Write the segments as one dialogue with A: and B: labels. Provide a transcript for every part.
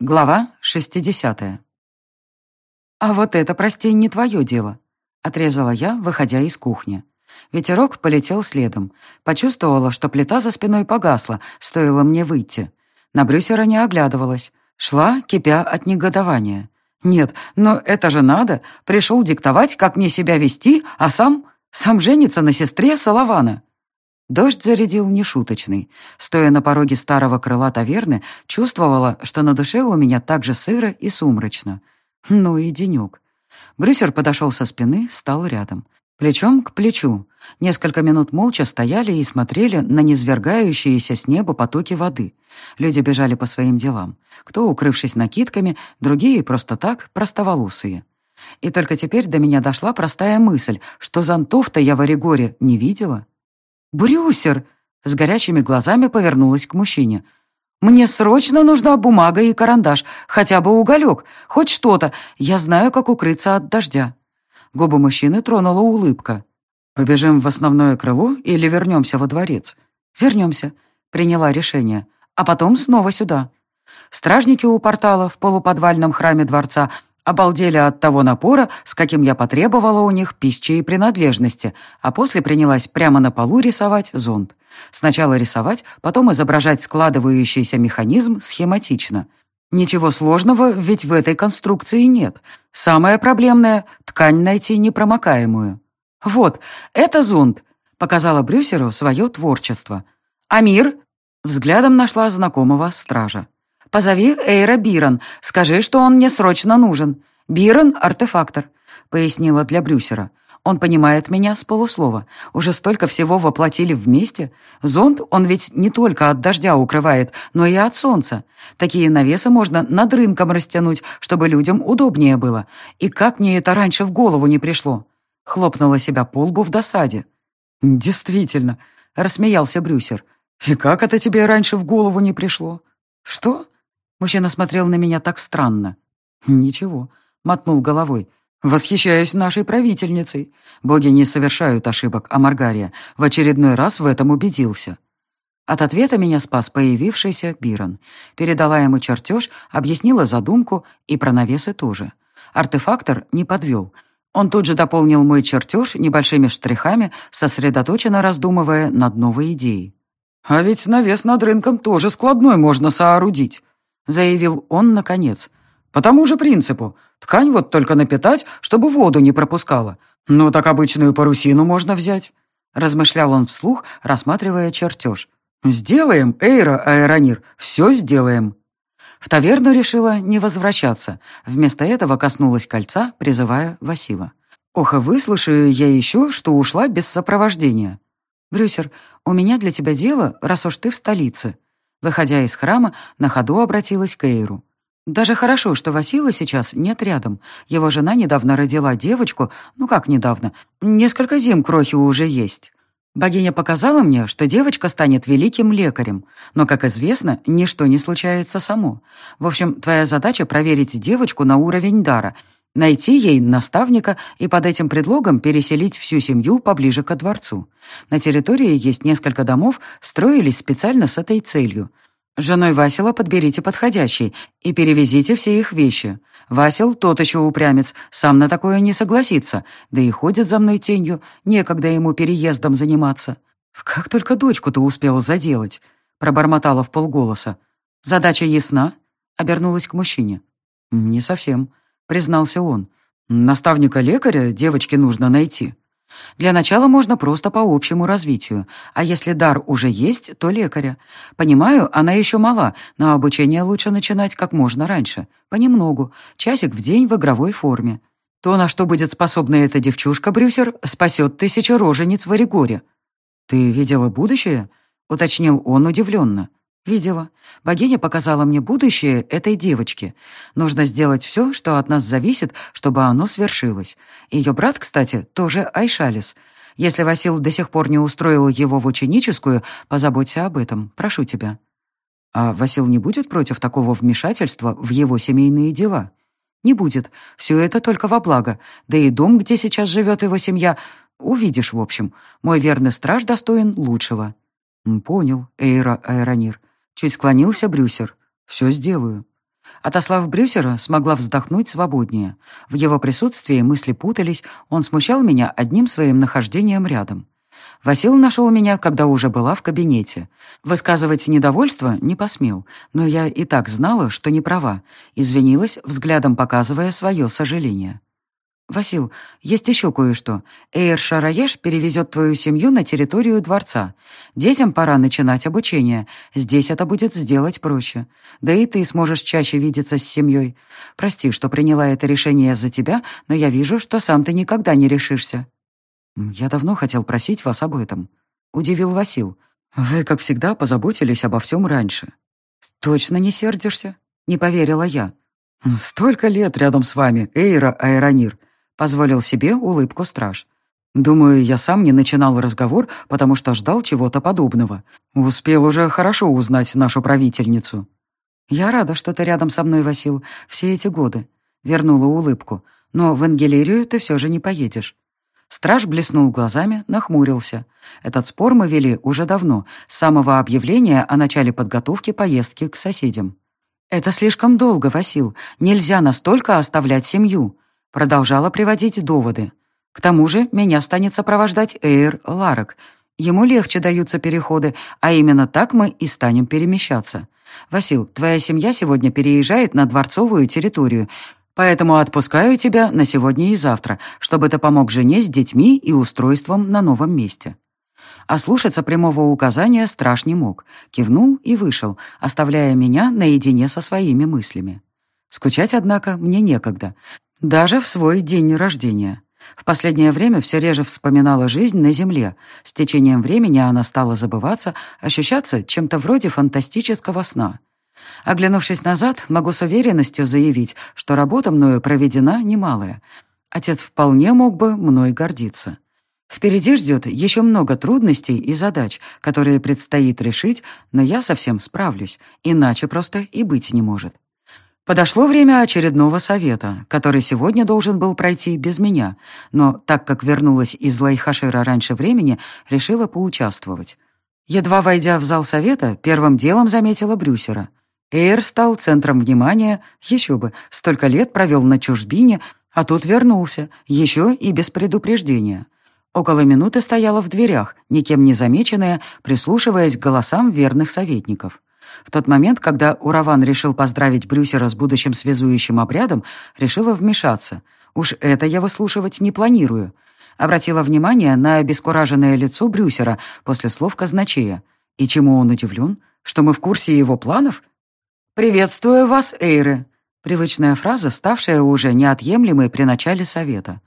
A: Глава 60. «А вот это, прости, не твое дело», — отрезала я, выходя из кухни. Ветерок полетел следом. Почувствовала, что плита за спиной погасла, стоило мне выйти. На Брюсера не оглядывалась. Шла, кипя от негодования. «Нет, но это же надо. Пришел диктовать, как мне себя вести, а сам... сам женится на сестре Салавана». Дождь зарядил нешуточный. Стоя на пороге старого крыла таверны, чувствовала, что на душе у меня так же сыро и сумрачно. Ну и денек. Брюсер подошел со спины, встал рядом. Плечом к плечу. Несколько минут молча стояли и смотрели на низвергающиеся с неба потоки воды. Люди бежали по своим делам. Кто, укрывшись накидками, другие просто так, простоволосые. И только теперь до меня дошла простая мысль, что зонтов-то я в Орегоре не видела. «Брюсер!» — с горящими глазами повернулась к мужчине. «Мне срочно нужна бумага и карандаш, хотя бы уголек, хоть что-то. Я знаю, как укрыться от дождя». Губы мужчины тронула улыбка. «Побежим в основное крыло или вернемся во дворец?» «Вернемся», — приняла решение. «А потом снова сюда». Стражники у портала в полуподвальном храме дворца Обалдели от того напора, с каким я потребовала у них пищи и принадлежности, а после принялась прямо на полу рисовать зонт. Сначала рисовать, потом изображать складывающийся механизм схематично. Ничего сложного, ведь в этой конструкции нет. Самое проблемное — ткань найти непромокаемую. «Вот, это зонт», — показала Брюсеру свое творчество. «Амир?» — взглядом нашла знакомого стража. Позови Эйра Бирон, скажи, что он мне срочно нужен. Бирон — артефактор», — пояснила для Брюсера. «Он понимает меня с полуслова. Уже столько всего воплотили вместе. Зонт он ведь не только от дождя укрывает, но и от солнца. Такие навесы можно над рынком растянуть, чтобы людям удобнее было. И как мне это раньше в голову не пришло?» Хлопнула себя по лбу в досаде. «Действительно», — рассмеялся Брюсер. «И как это тебе раньше в голову не пришло?» «Что?» Мужчина смотрел на меня так странно. «Ничего», — мотнул головой. «Восхищаюсь нашей правительницей. Боги не совершают ошибок, а Маргария в очередной раз в этом убедился». От ответа меня спас появившийся Бирон. Передала ему чертеж, объяснила задумку и про навесы тоже. Артефактор не подвел. Он тут же дополнил мой чертеж небольшими штрихами, сосредоточенно раздумывая над новой идеей. «А ведь навес над рынком тоже складной можно соорудить», — заявил он наконец. «По тому же принципу. Ткань вот только напитать, чтобы воду не пропускала. Ну, так обычную парусину можно взять», — размышлял он вслух, рассматривая чертеж. «Сделаем, Эйра Аэронир, все сделаем». В таверну решила не возвращаться. Вместо этого коснулась кольца, призывая Васила. «Ох, и выслушаю я еще, что ушла без сопровождения». «Брюсер, у меня для тебя дело, раз уж ты в столице», Выходя из храма, на ходу обратилась к Эйру. Даже хорошо, что Васила сейчас нет рядом. Его жена недавно родила девочку, ну как недавно, несколько зим крохи уже есть. Богиня показала мне, что девочка станет великим лекарем, но, как известно, ничто не случается само. В общем, твоя задача проверить девочку на уровень дара, найти ей наставника и под этим предлогом переселить всю семью поближе ко дворцу. На территории есть несколько домов, строились специально с этой целью. Женой Васила подберите подходящий и перевезите все их вещи. Васил тот еще упрямец, сам на такое не согласится, да и ходит за мной тенью, некогда ему переездом заниматься. Как только дочку-то успел заделать, пробормотала в полголоса. Задача ясна? Обернулась к мужчине. Не совсем, признался он. Наставника лекаря девочке нужно найти. Для начала можно просто по общему развитию, а если дар уже есть, то лекаря. Понимаю, она еще мала, но обучение лучше начинать как можно раньше, понемногу, часик в день в игровой форме. То, на что будет способна эта девчушка, Брюсер, спасет тысячу рожениц в Оригоре. «Ты видела будущее?» — уточнил он удивленно. «Видела. Богиня показала мне будущее этой девочки. Нужно сделать все, что от нас зависит, чтобы оно свершилось. Ее брат, кстати, тоже Айшалис. Если Васил до сих пор не устроил его в ученическую, позаботься об этом, прошу тебя». «А Васил не будет против такого вмешательства в его семейные дела?» «Не будет. Все это только во благо. Да и дом, где сейчас живет его семья, увидишь, в общем. Мой верный страж достоин лучшего». «Понял, Эйра Айронир. Чуть склонился Брюсер. «Все сделаю». Отослав Брюсера, смогла вздохнуть свободнее. В его присутствии мысли путались, он смущал меня одним своим нахождением рядом. Васил нашел меня, когда уже была в кабинете. Высказывать недовольство не посмел, но я и так знала, что не права. Извинилась, взглядом показывая свое сожаление. «Васил, есть еще кое-что. Эйр Шараеш перевезет твою семью на территорию дворца. Детям пора начинать обучение. Здесь это будет сделать проще. Да и ты сможешь чаще видеться с семьей. Прости, что приняла это решение за тебя, но я вижу, что сам ты никогда не решишься». «Я давно хотел просить вас об этом», — удивил Васил. «Вы, как всегда, позаботились обо всем раньше». «Точно не сердишься?» — не поверила я. «Столько лет рядом с вами, Эйра Айронир», — позволил себе улыбку страж. «Думаю, я сам не начинал разговор, потому что ждал чего-то подобного. Успел уже хорошо узнать нашу правительницу». «Я рада, что ты рядом со мной, Васил, все эти годы», — вернула улыбку. «Но в Ангелерию ты все же не поедешь. Страж блеснул глазами, нахмурился. Этот спор мы вели уже давно, с самого объявления о начале подготовки поездки к соседям. «Это слишком долго, Васил. Нельзя настолько оставлять семью», — продолжала приводить доводы. «К тому же меня станет сопровождать Эйр Ларок. Ему легче даются переходы, а именно так мы и станем перемещаться. Васил, твоя семья сегодня переезжает на дворцовую территорию, Поэтому отпускаю тебя на сегодня и завтра, чтобы ты помог жене с детьми и устройством на новом месте». А слушаться прямого указания страж не мог. Кивнул и вышел, оставляя меня наедине со своими мыслями. Скучать, однако, мне некогда. Даже в свой день рождения. В последнее время все реже вспоминала жизнь на Земле. С течением времени она стала забываться, ощущаться чем-то вроде фантастического сна. Оглянувшись назад, могу с уверенностью заявить, что работа мною проведена немалая. Отец вполне мог бы мной гордиться. Впереди ждет еще много трудностей и задач, которые предстоит решить, но я совсем справлюсь, иначе просто и быть не может. Подошло время очередного совета, который сегодня должен был пройти без меня, но так как вернулась из Лайхашира раньше времени, решила поучаствовать. Едва войдя в зал совета, первым делом заметила Брюсера — Эйр стал центром внимания, еще бы, столько лет провел на чужбине, а тут вернулся, еще и без предупреждения. Около минуты стояла в дверях, никем не замеченная, прислушиваясь к голосам верных советников. В тот момент, когда Ураван решил поздравить Брюсера с будущим связующим обрядом, решила вмешаться. Уж это я выслушивать не планирую. Обратила внимание на обескураженное лицо Брюсера после слов казначея. И чему он удивлен? Что мы в курсе его планов? «Приветствую вас, Эйры!» Привычная фраза, ставшая уже неотъемлемой при начале совета.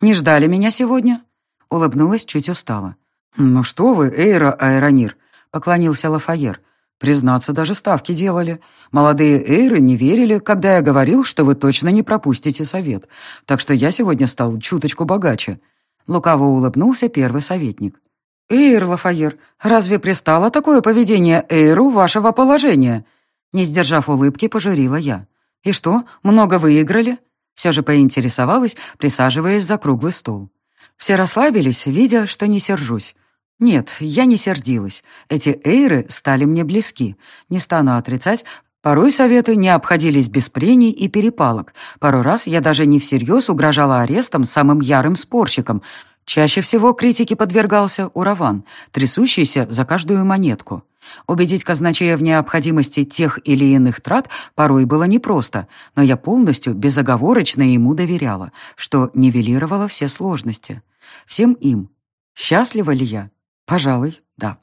A: «Не ждали меня сегодня?» Улыбнулась чуть устало. «Ну что вы, Эйра Айронир!» Поклонился Лафайер. «Признаться, даже ставки делали. Молодые Эйры не верили, когда я говорил, что вы точно не пропустите совет. Так что я сегодня стал чуточку богаче». Лукаво улыбнулся первый советник. «Эйр, Лафайер, разве пристало такое поведение Эйру вашего положения?» Не сдержав улыбки, пожурила я. «И что, много выиграли?» Все же поинтересовалась, присаживаясь за круглый стол. Все расслабились, видя, что не сержусь. Нет, я не сердилась. Эти эйры стали мне близки. Не стану отрицать, порой советы не обходились без прений и перепалок. Пару раз я даже не всерьез угрожала арестом самым ярым спорщикам. Чаще всего критике подвергался Ураван, трясущийся за каждую монетку. Убедить казначея в необходимости тех или иных трат порой было непросто, но я полностью безоговорочно ему доверяла, что нивелировало все сложности. Всем им. Счастлива ли я? Пожалуй, да.